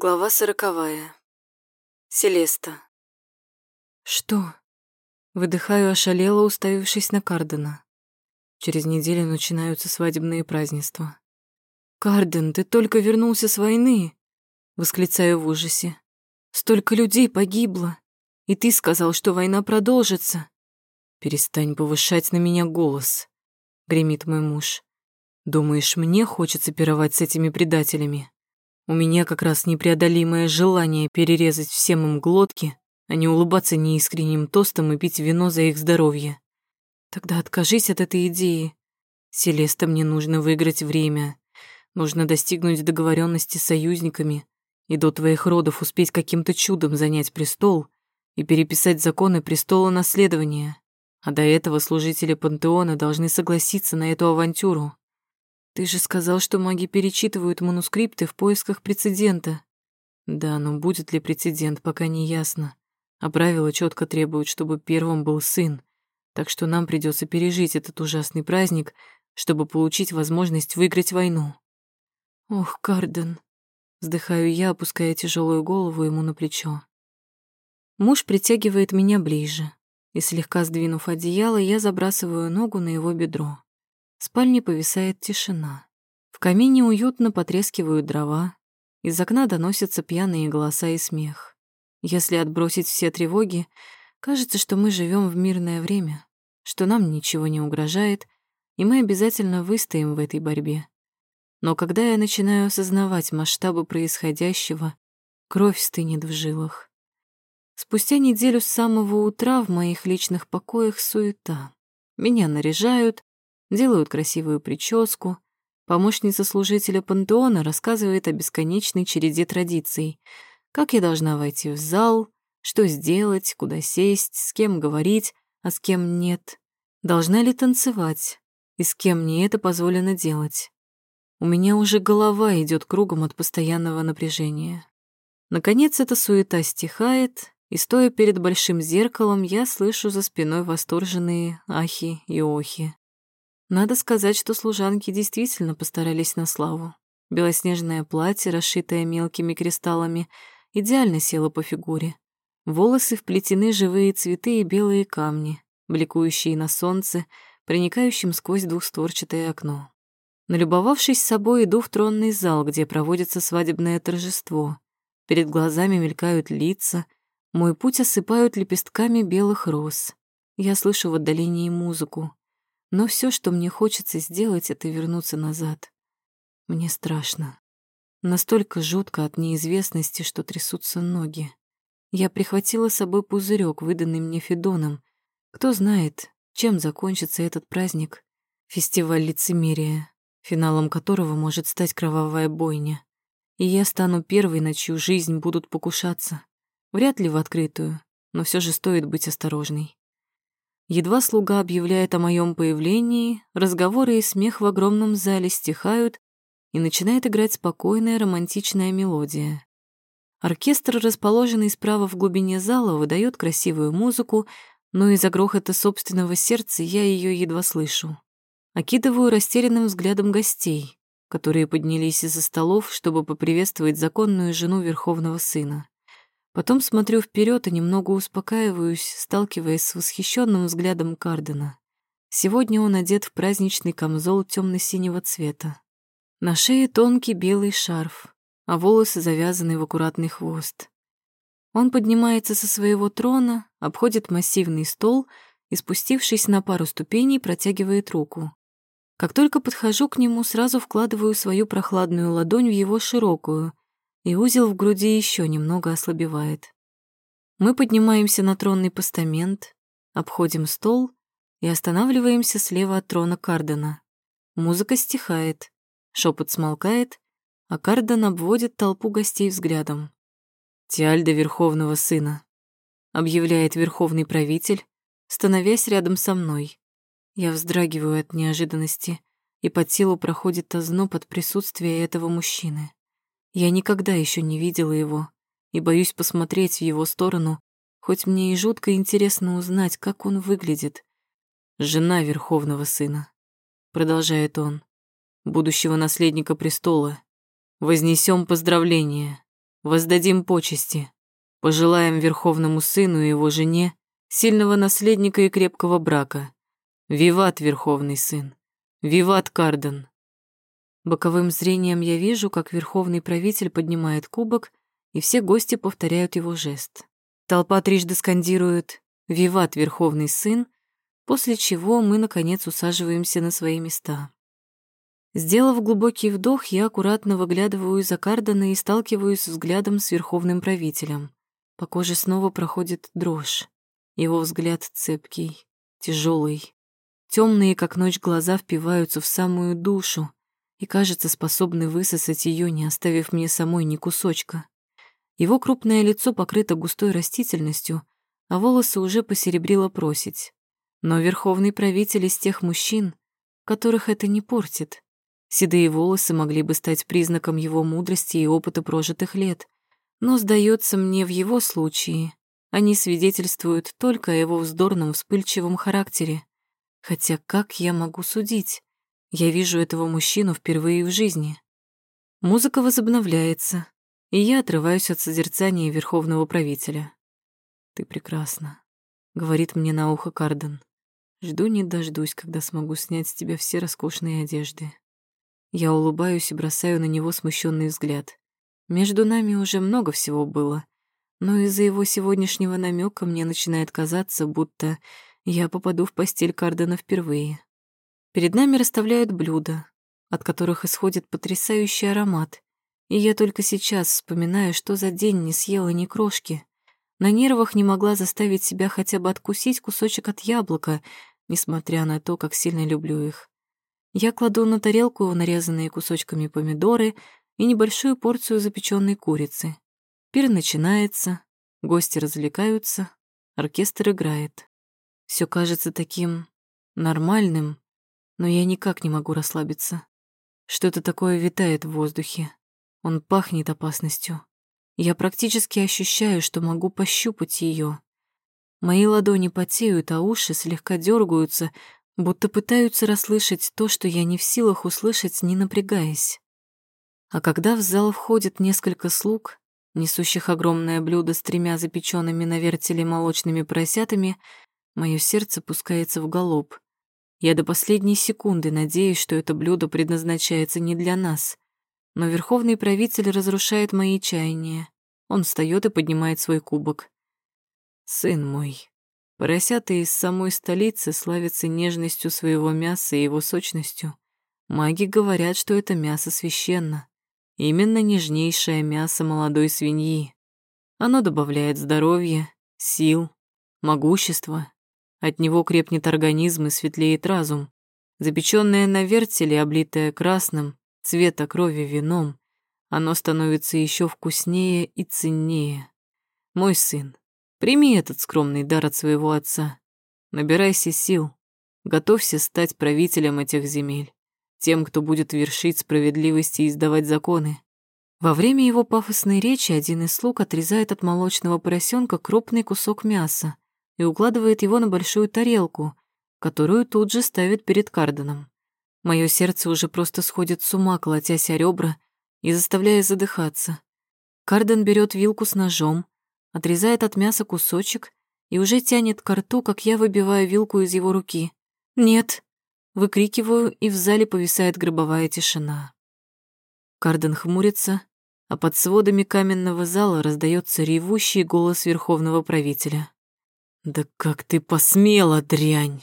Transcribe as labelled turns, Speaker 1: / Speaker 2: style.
Speaker 1: Глава сороковая. Селеста. Что? Выдыхаю ошалело, уставившись на Кардена. Через неделю начинаются свадебные празднества. «Карден, ты только вернулся с войны!» Восклицаю в ужасе. «Столько людей погибло, и ты сказал, что война продолжится!» «Перестань повышать на меня голос», — гремит мой муж. «Думаешь, мне хочется пировать с этими предателями?» У меня как раз непреодолимое желание перерезать всем им глотки, а не улыбаться неискренним тостом и пить вино за их здоровье. Тогда откажись от этой идеи. Селеста, мне нужно выиграть время. Нужно достигнуть договоренности с союзниками и до твоих родов успеть каким-то чудом занять престол и переписать законы престола наследования. А до этого служители пантеона должны согласиться на эту авантюру. Ты же сказал, что маги перечитывают манускрипты в поисках прецедента. Да, но будет ли прецедент, пока не ясно. А правила четко требуют, чтобы первым был сын. Так что нам придется пережить этот ужасный праздник, чтобы получить возможность выиграть войну. Ох, Карден, вздыхаю я, опуская тяжелую голову ему на плечо. Муж притягивает меня ближе, и слегка сдвинув одеяло, я забрасываю ногу на его бедро. В спальне повисает тишина. В камине уютно потрескивают дрова. Из окна доносятся пьяные голоса и смех. Если отбросить все тревоги, кажется, что мы живем в мирное время, что нам ничего не угрожает, и мы обязательно выстоим в этой борьбе. Но когда я начинаю осознавать масштабы происходящего, кровь стынет в жилах. Спустя неделю с самого утра в моих личных покоях суета. Меня наряжают, делают красивую прическу. Помощница служителя пантеона рассказывает о бесконечной череде традиций. Как я должна войти в зал, что сделать, куда сесть, с кем говорить, а с кем нет. Должна ли танцевать, и с кем мне это позволено делать. У меня уже голова идет кругом от постоянного напряжения. Наконец эта суета стихает, и, стоя перед большим зеркалом, я слышу за спиной восторженные ахи и охи. Надо сказать, что служанки действительно постарались на славу. Белоснежное платье, расшитое мелкими кристаллами, идеально село по фигуре. Волосы вплетены живые цветы и белые камни, бликующие на солнце, проникающим сквозь двухстворчатое окно. Налюбовавшись собой, иду в тронный зал, где проводится свадебное торжество. Перед глазами мелькают лица, мой путь осыпают лепестками белых роз. Я слышу в отдалении музыку. Но все, что мне хочется сделать, это вернуться назад. Мне страшно. Настолько жутко от неизвестности, что трясутся ноги. Я прихватила с собой пузырек, выданный мне Федоном. Кто знает, чем закончится этот праздник. Фестиваль лицемерия, финалом которого может стать кровавая бойня. И я стану первой, на чью жизнь будут покушаться. Вряд ли в открытую, но все же стоит быть осторожной. Едва слуга объявляет о моем появлении, разговоры и смех в огромном зале стихают, и начинает играть спокойная романтичная мелодия. Оркестр, расположенный справа в глубине зала, выдает красивую музыку, но из-за грохота собственного сердца я ее едва слышу. Окидываю растерянным взглядом гостей, которые поднялись из-за столов, чтобы поприветствовать законную жену верховного сына. Потом смотрю вперед и немного успокаиваюсь, сталкиваясь с восхищенным взглядом Кардена. Сегодня он одет в праздничный камзол темно-синего цвета. На шее тонкий белый шарф, а волосы завязаны в аккуратный хвост. Он поднимается со своего трона, обходит массивный стол и, спустившись на пару ступеней, протягивает руку. Как только подхожу к нему, сразу вкладываю свою прохладную ладонь в его широкую, и узел в груди еще немного ослабевает. Мы поднимаемся на тронный постамент, обходим стол и останавливаемся слева от трона Кардена. Музыка стихает, шепот смолкает, а Карден обводит толпу гостей взглядом. «Тиальда Верховного Сына», — объявляет Верховный Правитель, становясь рядом со мной. Я вздрагиваю от неожиданности, и по телу проходит озноб от присутствия этого мужчины. Я никогда еще не видела его и боюсь посмотреть в его сторону, хоть мне и жутко интересно узнать, как он выглядит. «Жена Верховного Сына», — продолжает он, — «будущего наследника престола. Вознесем поздравления. Воздадим почести. Пожелаем Верховному Сыну и его жене сильного наследника и крепкого брака. Виват, Верховный Сын! Виват, Карден!» Боковым зрением я вижу, как Верховный Правитель поднимает кубок, и все гости повторяют его жест. Толпа трижды скандирует «Виват, Верховный Сын!», после чего мы, наконец, усаживаемся на свои места. Сделав глубокий вдох, я аккуратно выглядываю из-за Кардана и сталкиваюсь взглядом с Верховным Правителем. По коже снова проходит дрожь. Его взгляд цепкий, тяжелый. Темные, как ночь, глаза впиваются в самую душу и, кажется, способны высосать ее, не оставив мне самой ни кусочка. Его крупное лицо покрыто густой растительностью, а волосы уже посеребрило просить. Но верховный правитель из тех мужчин, которых это не портит. Седые волосы могли бы стать признаком его мудрости и опыта прожитых лет, но, сдается мне, в его случае они свидетельствуют только о его вздорном, вспыльчивом характере. Хотя как я могу судить? Я вижу этого мужчину впервые в жизни. Музыка возобновляется, и я отрываюсь от созерцания верховного правителя. «Ты прекрасна», — говорит мне на ухо Карден. «Жду не дождусь, когда смогу снять с тебя все роскошные одежды». Я улыбаюсь и бросаю на него смущенный взгляд. Между нами уже много всего было, но из-за его сегодняшнего намека мне начинает казаться, будто я попаду в постель Кардена впервые. Перед нами расставляют блюда, от которых исходит потрясающий аромат, и я только сейчас вспоминаю, что за день не съела ни крошки. На нервах не могла заставить себя хотя бы откусить кусочек от яблока, несмотря на то, как сильно люблю их. Я кладу на тарелку нарезанные кусочками помидоры и небольшую порцию запеченной курицы. Пир начинается, гости развлекаются, оркестр играет. Все кажется таким нормальным, но я никак не могу расслабиться. Что-то такое витает в воздухе. Он пахнет опасностью. Я практически ощущаю, что могу пощупать ее. Мои ладони потеют, а уши слегка дергаются, будто пытаются расслышать то, что я не в силах услышать, не напрягаясь. А когда в зал входит несколько слуг, несущих огромное блюдо с тремя запеченными на вертеле молочными поросятами, мое сердце пускается в галоп. Я до последней секунды надеюсь, что это блюдо предназначается не для нас. Но верховный правитель разрушает мои чаяния. Он встает и поднимает свой кубок. «Сын мой, Поросята из самой столицы славятся нежностью своего мяса и его сочностью. Маги говорят, что это мясо священно. Именно нежнейшее мясо молодой свиньи. Оно добавляет здоровья, сил, могущества. От него крепнет организм и светлеет разум. Запечённое на вертеле, облитое красным, цвета крови вином, оно становится еще вкуснее и ценнее. Мой сын, Прими этот скромный дар от своего отца. Набирайся сил. Готовься стать правителем этих земель. Тем, кто будет вершить справедливость и издавать законы. Во время его пафосной речи один из слуг отрезает от молочного поросенка крупный кусок мяса и укладывает его на большую тарелку, которую тут же ставит перед Карденом. Мое сердце уже просто сходит с ума, колотясь о ребра и заставляя задыхаться. Карден берет вилку с ножом, отрезает от мяса кусочек и уже тянет ко рту, как я выбиваю вилку из его руки. «Нет!» Выкрикиваю, и в зале повисает гробовая тишина. Карден хмурится, а под сводами каменного зала раздается ревущий голос верховного правителя. «Да как ты посмела, дрянь!»